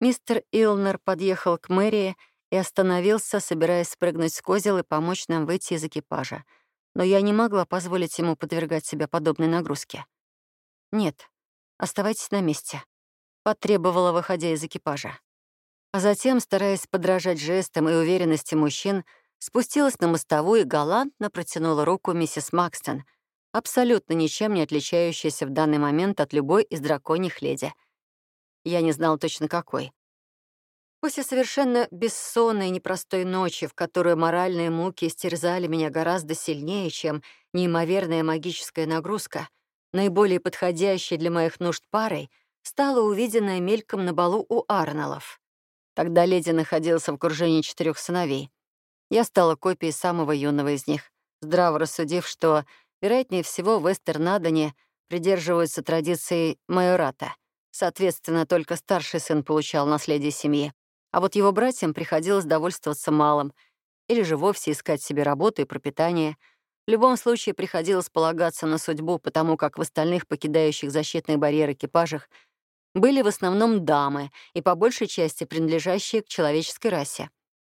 Мистер Илнер подъехал к мэрии и остановился, собираясь спрыгнуть с козел и помочь нам выйти из экипажа. Но я не могла позволить ему подвергать себя подобной нагрузке. «Нет, оставайтесь на месте», — потребовала, выходя из экипажа. А затем, стараясь подражать жестам и уверенности мужчин, спустилась на мостовую и галантно протянула руку миссис Макстон, абсолютно ничем не отличающаяся в данный момент от любой из драконьих леди. Я не знал точно какой. После совершенно бессонной и непростой ночи, в которую моральные муки истерзали меня гораздо сильнее, чем неимоверная магическая нагрузка, наиболее подходящей для моих нужд парой, стала увиденная мельком на балу у Арнолов. Тогда леди находился в окружении четырех сыновей. Я стала копией самого юного из них, здраво рассудив, что, вероятнее всего, в Эстернадоне придерживаются традиции майората. Соответственно, только старший сын получал наследие семьи, а вот его братьям приходилось довольствоваться малым или же вовсе искать себе работу и пропитание. В любом случае приходилось полагаться на судьбу, потому как в остальных покидающих защитный барьер экипажах были в основном дамы и по большей части принадлежащие к человеческой расе.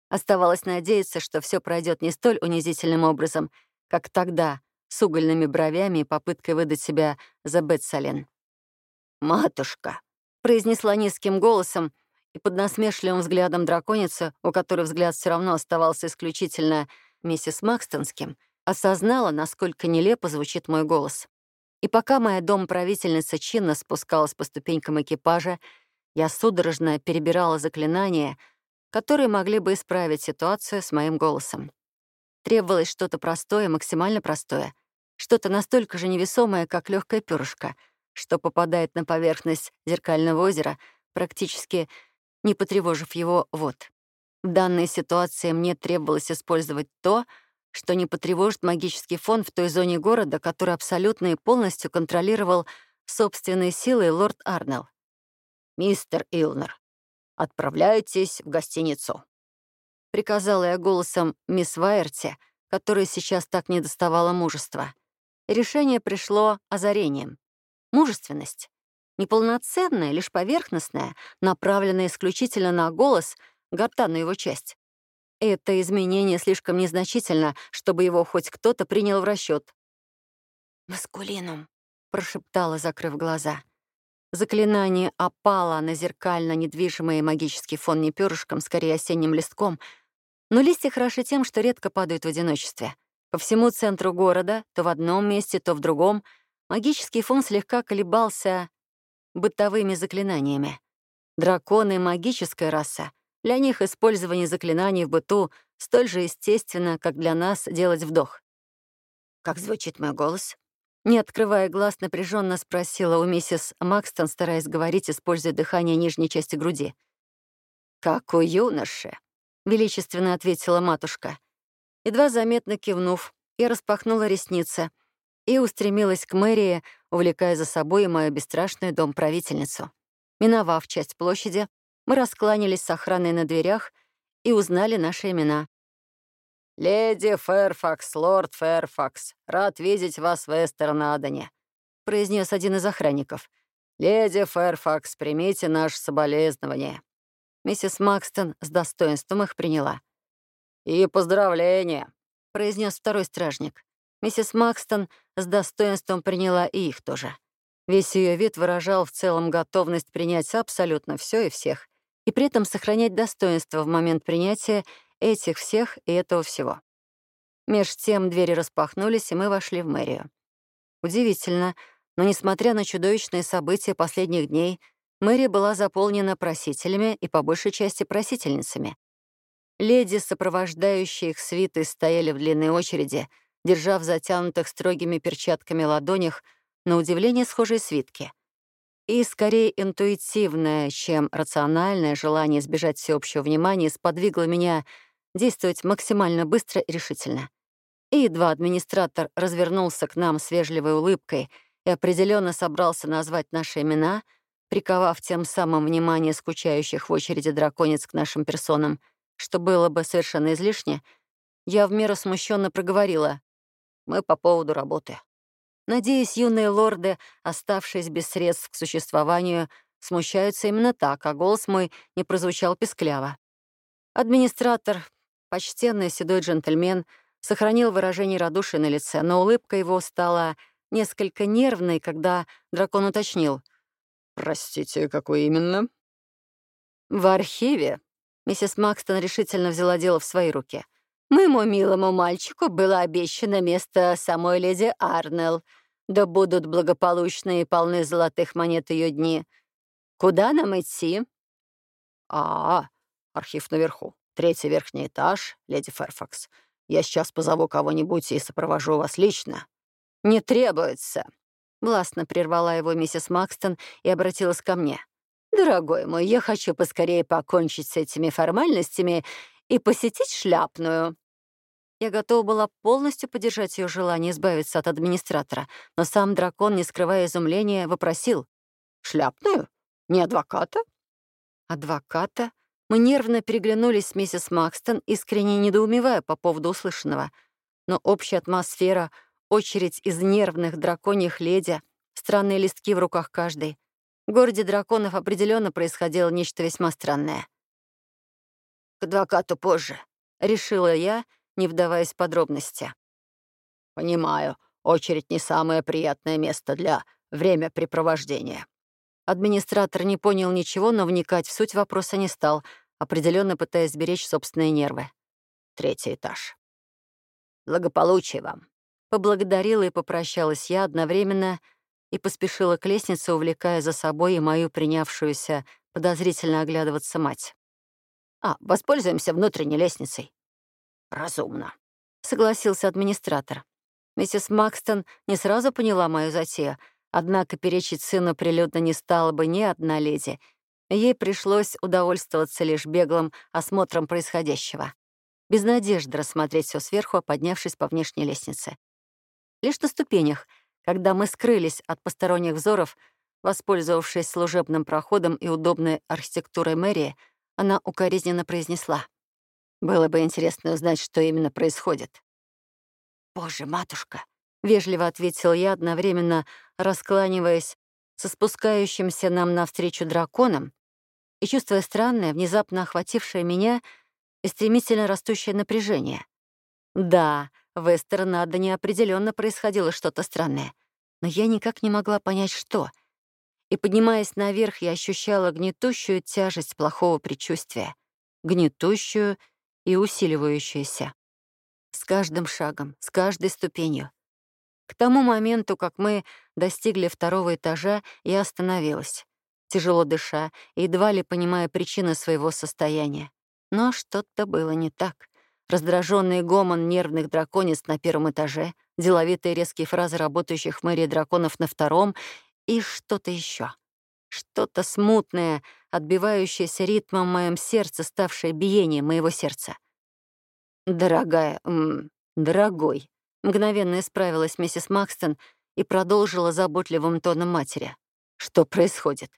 Оставалось надеяться, что все пройдет не столь унизительным образом, как тогда, с угольными бровями и попыткой выдать себя за Бетсален. «Матушка», — произнесла низким голосом, и под насмешливым взглядом драконицы, у которой взгляд все равно оставался исключительно миссис Макстонским, осознала, насколько нелепо звучит мой голос. И пока моя домправительница чинно спускалась по ступенькам экипажа, я судорожно перебирала заклинания — которые могли бы исправить ситуацию с моим голосом. Требовалось что-то простое, максимально простое, что-то настолько же невесомое, как легкое перышко, что попадает на поверхность зеркального озера, практически не потревожив его вод. В данной ситуации мне требовалось использовать то, что не потревожит магический фон в той зоне города, который абсолютно и полностью контролировал собственной силой лорд Арнелл. «Мистер Илнер, «Отправляйтесь в гостиницу», — приказала я голосом мисс Вайерти, которая сейчас так не доставала мужества. решение пришло озарением. Мужественность. Неполноценная, лишь поверхностная, направленная исключительно на голос, гортанную его часть. Это изменение слишком незначительно, чтобы его хоть кто-то принял в расчет. «Маскулинум», — прошептала, закрыв глаза. Заклинание опало на зеркально недвижимый магический фон не перышком, скорее осенним листком. Но листья хороши тем, что редко падают в одиночестве. По всему центру города, то в одном месте, то в другом, магический фон слегка колебался бытовыми заклинаниями. Драконы — магическая раса. Для них использование заклинаний в быту столь же естественно, как для нас делать вдох. «Как звучит мой голос?» Не открывая глаз, напряженно спросила у миссис Макстон, стараясь говорить, используя дыхание нижней части груди. «Как у юноши», — величественно ответила матушка. Едва заметно кивнув, я распахнула ресницы и устремилась к мэрии, увлекая за собой и мою бесстрашную дом-правительницу. Миновав часть площади, мы раскланялись с охраной на дверях и узнали наши имена. «Леди Фэрфакс, лорд Фэрфакс, рад видеть вас в Эстернадоне», — произнес один из охранников. «Леди Фэрфакс, примите наше соболезнование». Миссис Макстон с достоинством их приняла. «И поздравления», — произнес второй стражник. Миссис Макстон с достоинством приняла и их тоже. Весь ее вид выражал в целом готовность принять абсолютно все и всех, и при этом сохранять достоинство в момент принятия этих всех и этого всего. Меж тем двери распахнулись, и мы вошли в мэрию. Удивительно, но несмотря на чудовищные события последних дней, мэрия была заполнена просителями и по большей части просительницами. Леди, сопровождающие их свиты, стояли в длинной очереди, держа в затянутых строгими перчатками ладонях на удивление схожие свитки. И скорее интуитивное, чем рациональное желание избежать всеобщего внимания сподвигло меня действовать максимально быстро и решительно. И едва администратор развернулся к нам с вежливой улыбкой и определенно собрался назвать наши имена, приковав тем самым внимание скучающих в очереди драконец к нашим персонам, что было бы совершенно излишне, я в меру смущенно проговорила. «Мы по поводу работы». Надеюсь, юные лорды, оставшись без средств к существованию, смущаются именно так, а голос мой не прозвучал пескляво. Администратор, почтенный седой джентльмен, сохранил выражение радушия на лице, но улыбка его стала несколько нервной, когда дракон уточнил. «Простите, какой именно?» «В архиве». Миссис Макстон решительно взяла дело в свои руки. «Моему милому мальчику было обещано место самой леди Арнелл. Да будут благополучны и полны золотых монет ее дни. Куда нам идти?» «А, архив наверху. Третий верхний этаж, леди Ферфакс. Я сейчас позову кого-нибудь и сопровожу вас лично». «Не требуется», — властно прервала его миссис Макстон и обратилась ко мне. «Дорогой мой, я хочу поскорее покончить с этими формальностями и посетить шляпную». Я готова была полностью поддержать ее желание избавиться от администратора, но сам дракон, не скрывая изумления, вопросил. «Шляпную? Не адвоката?» «Адвоката?» Мы нервно переглянулись с миссис Макстон, искренне недоумевая по поводу услышанного. Но общая атмосфера, очередь из нервных драконьих леди, странные листки в руках каждой. В городе драконов определенно происходило нечто весьма странное. «К адвокату позже», — решила я, не вдаваясь в подробности. «Понимаю, очередь не самое приятное место для времяпрепровождения», Администратор не понял ничего, но вникать в суть вопроса не стал, определенно пытаясь сберечь собственные нервы. Третий этаж. «Благополучия вам!» Поблагодарила и попрощалась я одновременно и поспешила к лестнице, увлекая за собой и мою принявшуюся подозрительно оглядываться мать. «А, воспользуемся внутренней лестницей». «Разумно», — согласился администратор. Миссис Макстон не сразу поняла мою затею — Однако перечить сыну прилюдно не стала бы ни одна леди. Ей пришлось удовольствоваться лишь беглым осмотром происходящего. Без надежды рассмотреть все сверху, поднявшись по внешней лестнице. Лишь на ступенях, когда мы скрылись от посторонних взоров, воспользовавшись служебным проходом и удобной архитектурой мэрии, она укоризненно произнесла. «Было бы интересно узнать, что именно происходит». «Боже, матушка!» — вежливо ответил я, одновременно раскланиваясь со спускающимся нам навстречу драконом и чувствуя странное, внезапно охватившее меня и стремительно растущее напряжение. Да, в Эстернадо неопределенно происходило что-то странное, но я никак не могла понять, что. И, поднимаясь наверх, я ощущала гнетущую тяжесть плохого предчувствия, гнетущую и усиливающуюся. С каждым шагом, с каждой ступенью. К тому моменту, как мы достигли второго этажа, я остановилась, тяжело дыша, едва ли понимая причины своего состояния. Но что-то было не так. Раздраженный гомон нервных драконец на первом этаже, деловитые резкие фразы работающих в мэрии драконов на втором и что-то еще. Что-то смутное, отбивающееся ритмом в моем сердце, ставшее биением моего сердца. «Дорогая, м, дорогой», Мгновенно исправилась миссис Макстон и продолжила заботливым тоном матери. «Что происходит?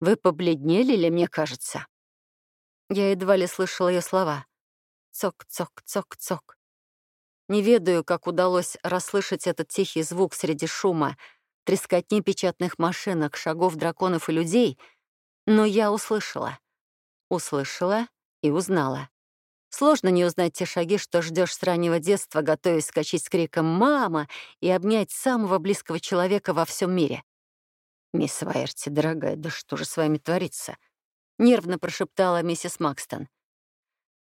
Вы побледнели или мне кажется?» Я едва ли слышала ее слова. Цок-цок-цок-цок. Не ведаю, как удалось расслышать этот тихий звук среди шума, трескотни печатных машинок, шагов драконов и людей, но я услышала. Услышала и узнала. Сложно не узнать те шаги, что ждешь с раннего детства, готовясь скачать с криком «Мама!» и обнять самого близкого человека во всем мире. «Мисс Вайерти, дорогая, да что же с вами творится?» — нервно прошептала миссис Макстон.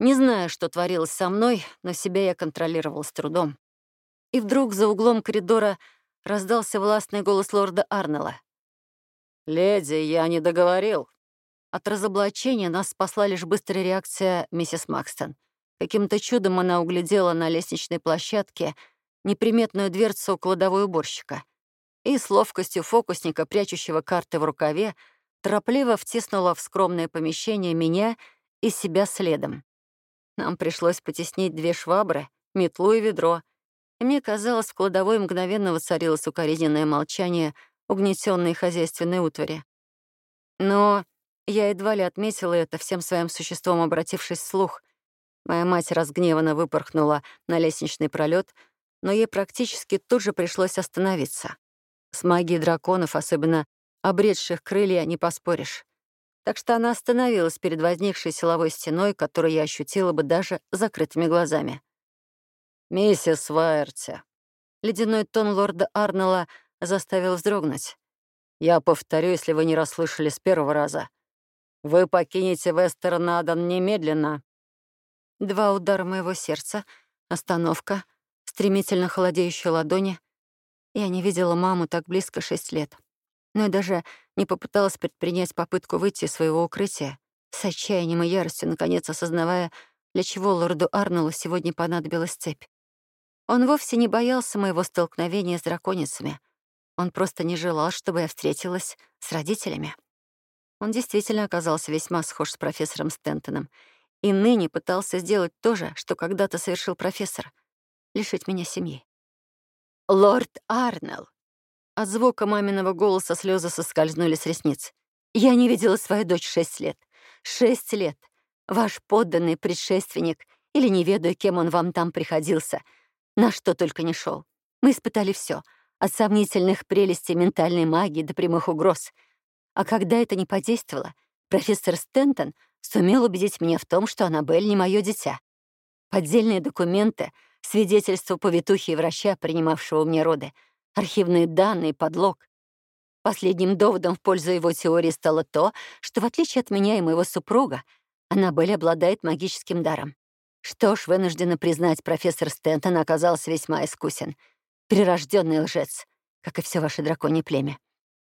Не знаю, что творилось со мной, но себя я контролировал с трудом. И вдруг за углом коридора раздался властный голос лорда Арнелла. «Леди, я не договорил», от разоблачения нас спасла лишь быстрая реакция миссис Макстон. Каким-то чудом она углядела на лестничной площадке неприметную дверцу кладовой уборщика и с ловкостью фокусника, прячущего карты в рукаве, торопливо втиснула в скромное помещение меня и себя следом. Нам пришлось потеснить две швабры, метлу и ведро, мне казалось, в кладовой мгновенно воцарилось укоризненное молчание угнетенной хозяйственной утвари. Но я едва ли отметила это, всем своим существом обратившись вслух. Моя мать разгневанно выпорхнула на лестничный пролет, но ей практически тут же пришлось остановиться. С магией драконов, особенно обретших крылья не поспоришь. Так что она остановилась перед возникшей силовой стеной, которую я ощутила бы даже закрытыми глазами. «Миссис Вайерти», — ледяной тон лорда Арнелла заставил вздрогнуть. «Я повторю, если вы не расслышали с первого раза. Вы покинете Вестернадан немедленно». Два удара моего сердца, остановка, стремительно холодеющие ладони. Я не видела маму так близко шесть лет но я даже не попыталась предпринять попытку выйти из своего укрытия, с отчаянием и яростью, наконец осознавая, для чего лорду Арнеллу сегодня понадобилась цепь. Он вовсе не боялся моего столкновения с драконицами. Он просто не желал, чтобы я встретилась с родителями. Он действительно оказался весьма схож с профессором Стентоном и ныне пытался сделать то же, что когда-то совершил профессор — лишить меня семьи. «Лорд Арнелл!» От звука маминого голоса слезы соскользнули с ресниц. «Я не видела свою дочь шесть лет. Шесть лет. Ваш подданный предшественник, или не ведаю, кем он вам там приходился, на что только не шел. Мы испытали все, от сомнительных прелестей ментальной магии до прямых угроз. А когда это не подействовало, профессор Стентон сумел убедить меня в том, что Аннабель не мое дитя. Поддельные документы, свидетельство повитухи и врача, принимавшего мне роды — архивные данные, подлог. Последним доводом в пользу его теории стало то, что, в отличие от меня и моего супруга, Аннабель обладает магическим даром. Что ж, вынуждена признать, профессор Стентон оказался весьма искусен. Прирожденный лжец, как и все ваше драконье племя.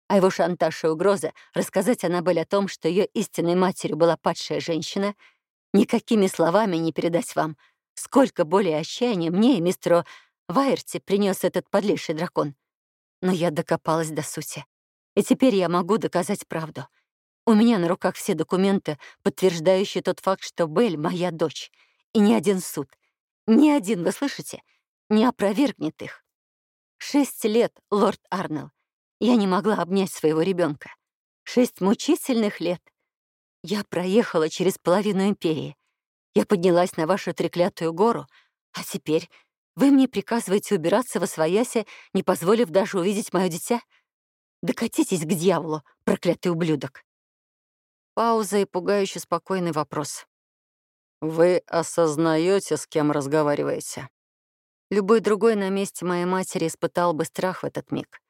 А его шантаж и угроза рассказать Аннабель о том, что ее истинной матерью была падшая женщина, никакими словами не передать вам. Сколько боли и отчаяния мне и мистеру Вайерти принес этот подлейший дракон. Но я докопалась до сути. И теперь я могу доказать правду. У меня на руках все документы, подтверждающие тот факт, что Белль — моя дочь. И ни один суд, ни один, вы слышите, не опровергнет их. Шесть лет, лорд Арнелл, я не могла обнять своего ребенка. Шесть мучительных лет. Я проехала через половину империи. Я поднялась на вашу треклятую гору, а теперь вы мне приказываете убираться во своясе, не позволив даже увидеть мое дитя? Докатитесь к дьяволу, проклятый ублюдок. Пауза и пугающе спокойный вопрос. «Вы осознаете, с кем разговариваете?» Любой другой на месте моей матери испытал бы страх в этот миг.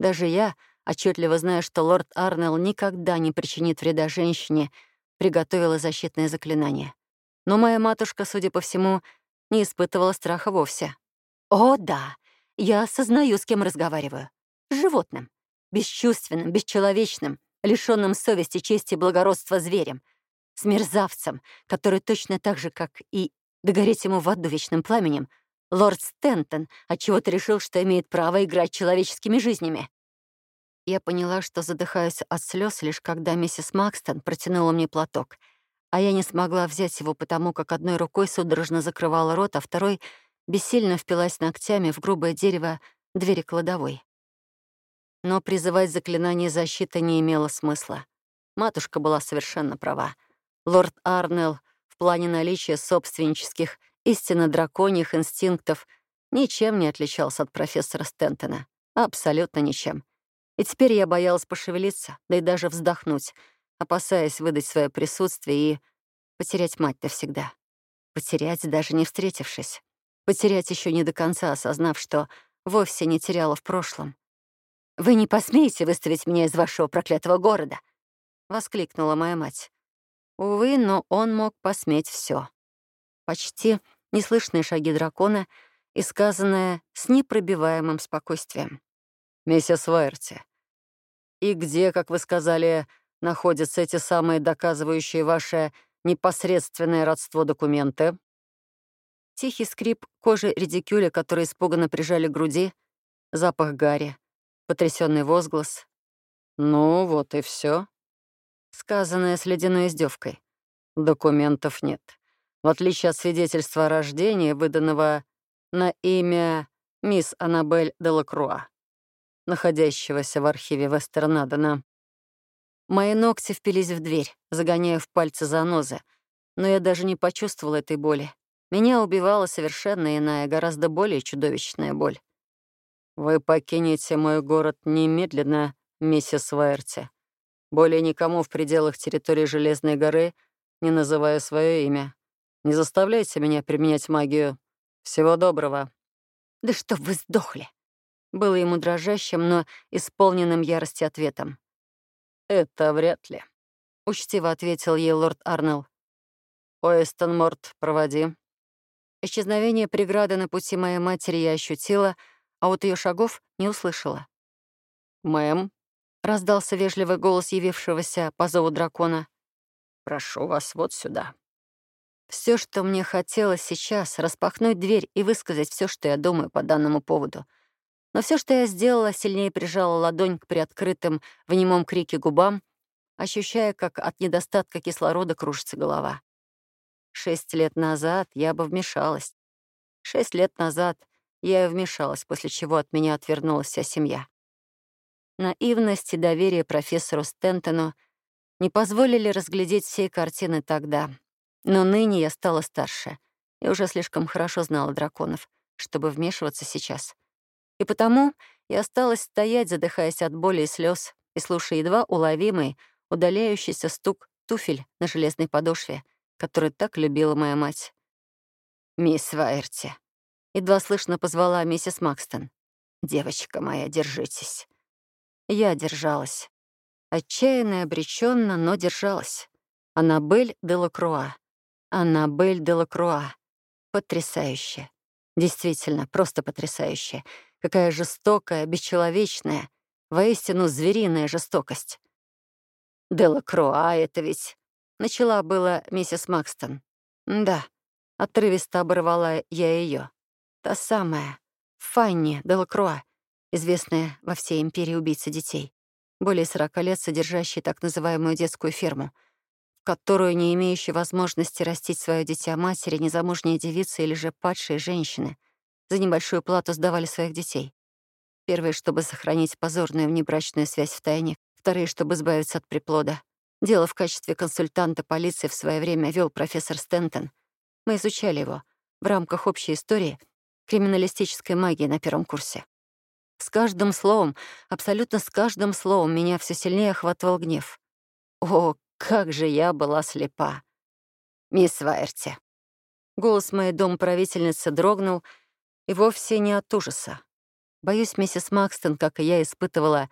Даже я, отчетливо зная, что лорд Арнелл никогда не причинит вреда женщине, приготовила защитное заклинание. Но моя матушка, судя по всему, не испытывала страха вовсе. «О, да, я осознаю, с кем разговариваю. С животным. Бесчувственным, бесчеловечным, лишённым совести, чести и благородства зверем. С мерзавцем, который точно так же, как и догореть ему в аду вечным пламенем, лорд Стентон отчего-то решил, что имеет право играть человеческими жизнями. Я поняла, что задыхаюсь от слез, лишь когда миссис Макстон протянула мне платок — а я не смогла взять его потому, как одной рукой судорожно закрывала рот, а второй бессильно впилась ногтями в грубое дерево двери кладовой. Но призывать заклинание защиты не имело смысла. Матушка была совершенно права. Лорд Арнелл в плане наличия собственнических, истинно драконьих инстинктов ничем не отличался от профессора Стентона. Абсолютно ничем. И теперь я боялась пошевелиться, да и даже вздохнуть — опасаясь выдать свое присутствие и потерять мать навсегда. Потерять, даже не встретившись. Потерять еще не до конца, осознав, что вовсе не теряла в прошлом. «Вы не посмеете выставить меня из вашего проклятого города!» — воскликнула моя мать. Увы, но он мог посметь все. Почти неслышные шаги дракона и сказанное с непробиваемым спокойствием. «Миссис Вайерти, и где, как вы сказали, находятся эти самые доказывающие ваше непосредственное родство документы?» Тихий скрип кожи редикюля, который испуганно прижали к груди, запах гари, потрясенный возглас. «Ну, вот и все. Сказанное с ледяной издевкой. Документов нет. В отличие от свидетельства о рождении, выданного на имя мисс Аннабель Делакруа, находящегося в архиве Вестернадена. Мои ногти впились в дверь, загоняя в пальцы занозы, но я даже не почувствовала этой боли. Меня убивала совершенно иная, гораздо более чудовищная боль. «Вы покинете мой город немедленно, миссис Вайерти. Более никому в пределах территории Железной горы не называя свое имя. Не заставляйте меня применять магию. Всего доброго». «Да чтоб вы сдохли!» Было ему дрожащим, но исполненным ярости ответом. «Это вряд ли», — учтиво ответил ей лорд Арнелл. «Уэстон Морт, проводи». Исчезновение преграды на пути моей матери я ощутила, а вот ее шагов не услышала. «Мэм», — раздался вежливый голос явившегося по зову дракона. «Прошу вас вот сюда». Все, что мне хотелось сейчас, распахнуть дверь и высказать все, что я думаю по данному поводу. Но все, что я сделала, сильнее прижала ладонь к приоткрытым в немом крике губам, ощущая, как от недостатка кислорода кружится голова. Шесть лет назад я бы вмешалась. Шесть лет назад я и вмешалась, после чего от меня отвернулась вся семья. Наивность и доверие профессору Стентону не позволили разглядеть всей картины тогда. Но ныне я стала старше и уже слишком хорошо знала драконов, чтобы вмешиваться сейчас. И потому я осталась стоять, задыхаясь от боли и слез, и слушая едва уловимый, удаляющийся стук туфель на железной подошве, который так любила моя мать. «Мисс Вайерти», — едва слышно позвала миссис Макстон. «Девочка моя, держитесь». Я держалась. Отчаянно и обреченно, но держалась. Аннабель де Лакруа. Аннабель де Лакруа. Потрясающе. Действительно, просто потрясающе. Какая жестокая, бесчеловечная, воистину звериная жестокость. Де Лакруа — это ведь Начала была миссис Макстон. Да, отрывисто оборвала я ее. Та самая, Фанни Делакруа, известная во всей империи убийца детей. Более сорока лет содержащая так называемую детскую ферму, в которую, не имеющие возможности растить свое дитя матери, незамужние девицы или же падшие женщины, за небольшую плату сдавали своих детей. Первые, чтобы сохранить позорную внебрачную связь в тайне, вторые, чтобы избавиться от приплода, Дело в качестве консультанта полиции в свое время вел профессор Стентон. Мы изучали его в рамках общей истории криминалистической магии на первом курсе. С каждым словом, абсолютно с каждым словом меня все сильнее охватывал гнев. О, как же я была слепа! Мисс Вайерти. Голос моей домправительницы дрогнул, и вовсе не от ужаса. Боюсь, миссис Макстон, как и я, испытывала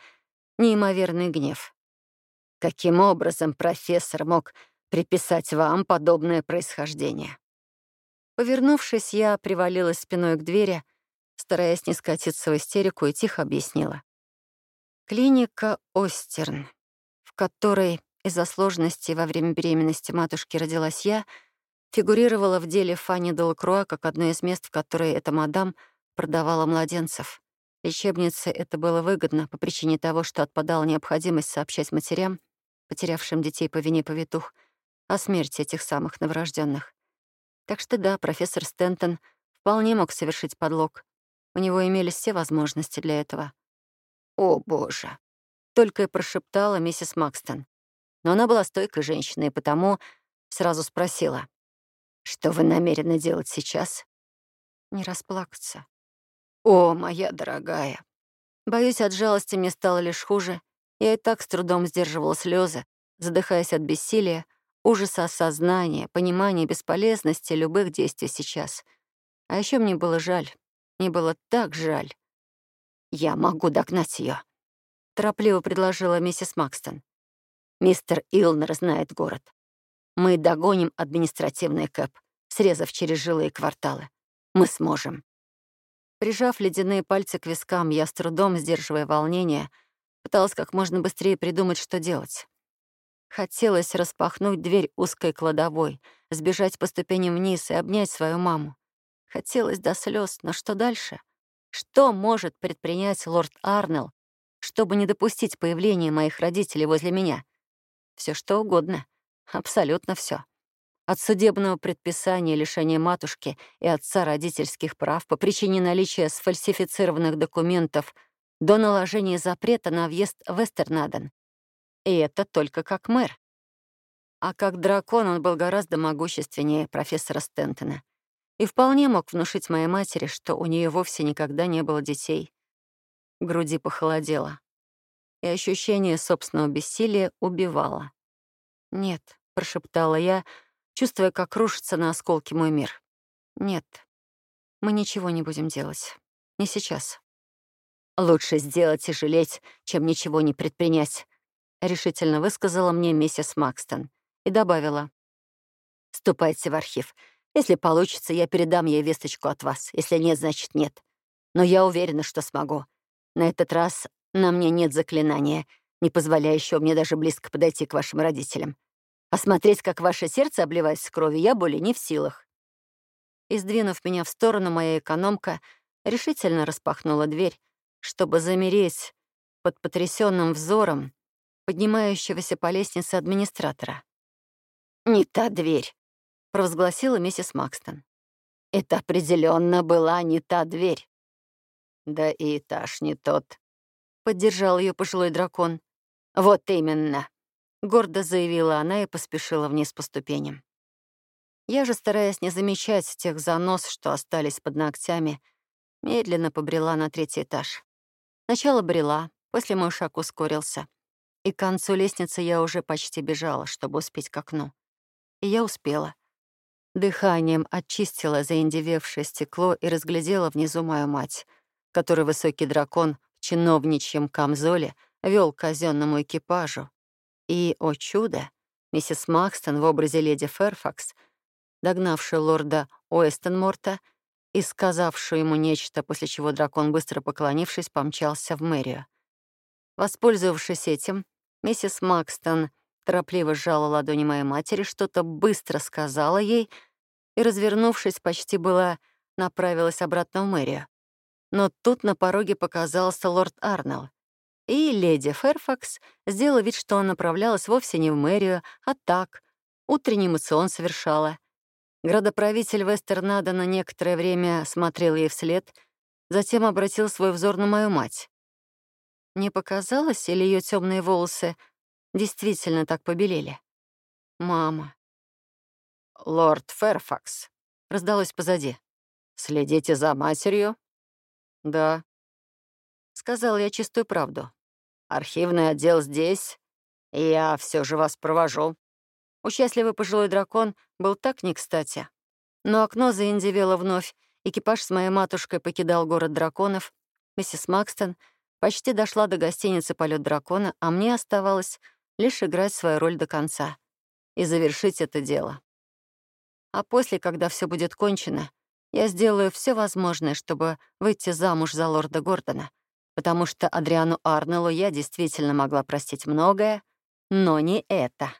неимоверный гнев. Каким образом профессор мог приписать вам подобное происхождение? Повернувшись, я привалилась спиной к двери, стараясь не скатиться в истерику, и тихо объяснила. Клиника Остерн, в которой из-за сложности во время беременности матушки родилась я, фигурировала в деле Фанни Делакруа как одно из мест, в которое эта мадам продавала младенцев. Лечебнице это было выгодно по причине того, что отпадала необходимость сообщать матерям, потерявшим детей по вине повитух, о смерти этих самых новорожденных. Так что да, профессор Стентон вполне мог совершить подлог. У него имелись все возможности для этого. «О, боже!» — только и прошептала миссис Макстон. Но она была стойкой женщиной, и потому сразу спросила. «Что вы намерены делать сейчас?» «Не расплакаться». «О, моя дорогая!» Боюсь, от жалости мне стало лишь хуже, я и так с трудом сдерживала слезы, задыхаясь от бессилия, ужаса осознания, понимания бесполезности любых действий сейчас. А еще мне было жаль. Мне было так жаль. «Я могу догнать ее, торопливо предложила миссис Макстон. «Мистер Илнер знает город. Мы догоним административный кэп, срезав через жилые кварталы. Мы сможем». Прижав ледяные пальцы к вискам, я с трудом, сдерживая волнение, Пыталась как можно быстрее придумать, что делать. Хотелось распахнуть дверь узкой кладовой, сбежать по ступеням вниз и обнять свою маму. Хотелось до слез, но что дальше? Что может предпринять лорд Арнелл, чтобы не допустить появления моих родителей возле меня? Все что угодно. Абсолютно все. От судебного предписания лишения матушки и отца родительских прав по причине наличия сфальсифицированных документов — до наложения запрета на въезд в Эстернаден. И это только как мэр. А как дракон он был гораздо могущественнее профессора Стентона и вполне мог внушить моей матери, что у нее вовсе никогда не было детей. Груди похолодело. и ощущение собственного бессилия убивало. «Нет», — прошептала я, чувствуя, как рушится на осколки мой мир. «Нет, мы ничего не будем делать. Не сейчас». «Лучше сделать и жалеть, чем ничего не предпринять», — решительно высказала мне миссис Макстон и добавила. «Ступайте в архив. Если получится, я передам ей весточку от вас. Если нет, значит нет. Но я уверена, что смогу. На этот раз на мне нет заклинания, не позволяющего мне даже близко подойти к вашим родителям. Посмотреть, как ваше сердце обливается кровью, я более не в силах». И, сдвинув меня в сторону, моя экономка решительно распахнула дверь, чтобы замереть под потрясенным взором поднимающегося по лестнице администратора. «Не та дверь», — провозгласила миссис Макстон. «Это определенно была не та дверь». «Да и этаж не тот», — поддержал ее пожилой дракон. «Вот именно», — гордо заявила она и поспешила вниз по ступеням. Я же, стараясь не замечать тех занос, что остались под ногтями, медленно побрела на третий этаж. Сначала брела, после мой шаг ускорился. И к концу лестницы я уже почти бежала, чтобы успеть к окну. И я успела. Дыханием очистила заиндевевшее стекло и разглядела внизу мою мать, которую высокий дракон в чиновничьем камзоле вел к казенному экипажу. И, о чудо, миссис Макстон в образе леди Ферфакс, догнавшая лорда Уэстенморта и сказавшую ему нечто, после чего дракон, быстро поклонившись, помчался в мэрию. Воспользовавшись этим, миссис Макстон торопливо сжала ладони моей матери, что-то быстро сказала ей и, развернувшись, почти была направилась обратно в мэрию. Но тут на пороге показался лорд Арнелл, и леди Ферфакс сделала вид, что он направлялась вовсе не в мэрию, а так, утренний эмоцион совершала. Градоправитель Вестернада на некоторое время смотрел ей вслед, затем обратил свой взор на мою мать. Не показалось, или ее темные волосы действительно так побелели? Мама. «Лорд Ферфакс», — раздалось позади. «Следите за матерью?» «Да». Сказал я чистую правду. «Архивный отдел здесь, я все же вас провожу». Участливый пожилой дракон был так не кстати. Но окно заиндивело вновь, экипаж с моей матушкой покидал город драконов, миссис Макстон почти дошла до гостиницы «Полет дракона», а мне оставалось лишь играть свою роль до конца и завершить это дело. А после, когда все будет кончено, я сделаю все возможное, чтобы выйти замуж за лорда Гордона, потому что Адриану Арнеллу я действительно могла простить многое, но не это.